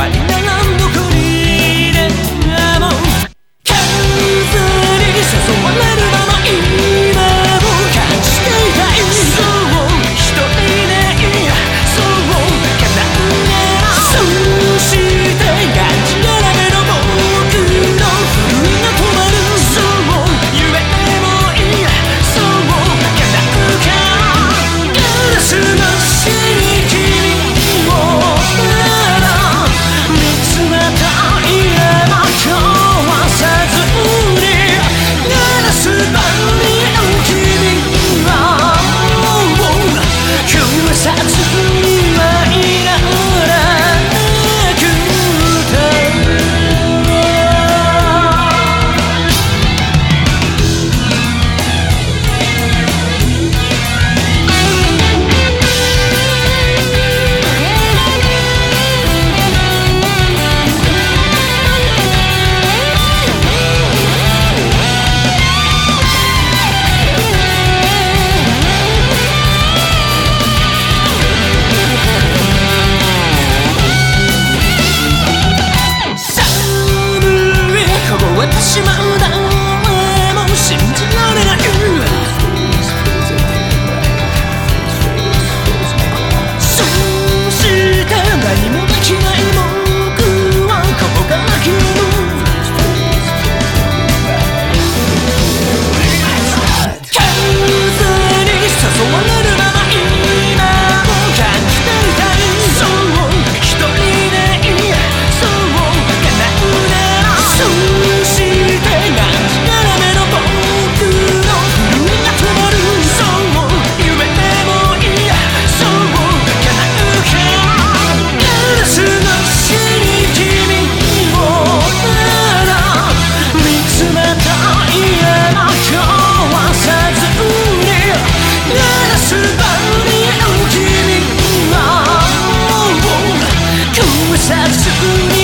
vale. り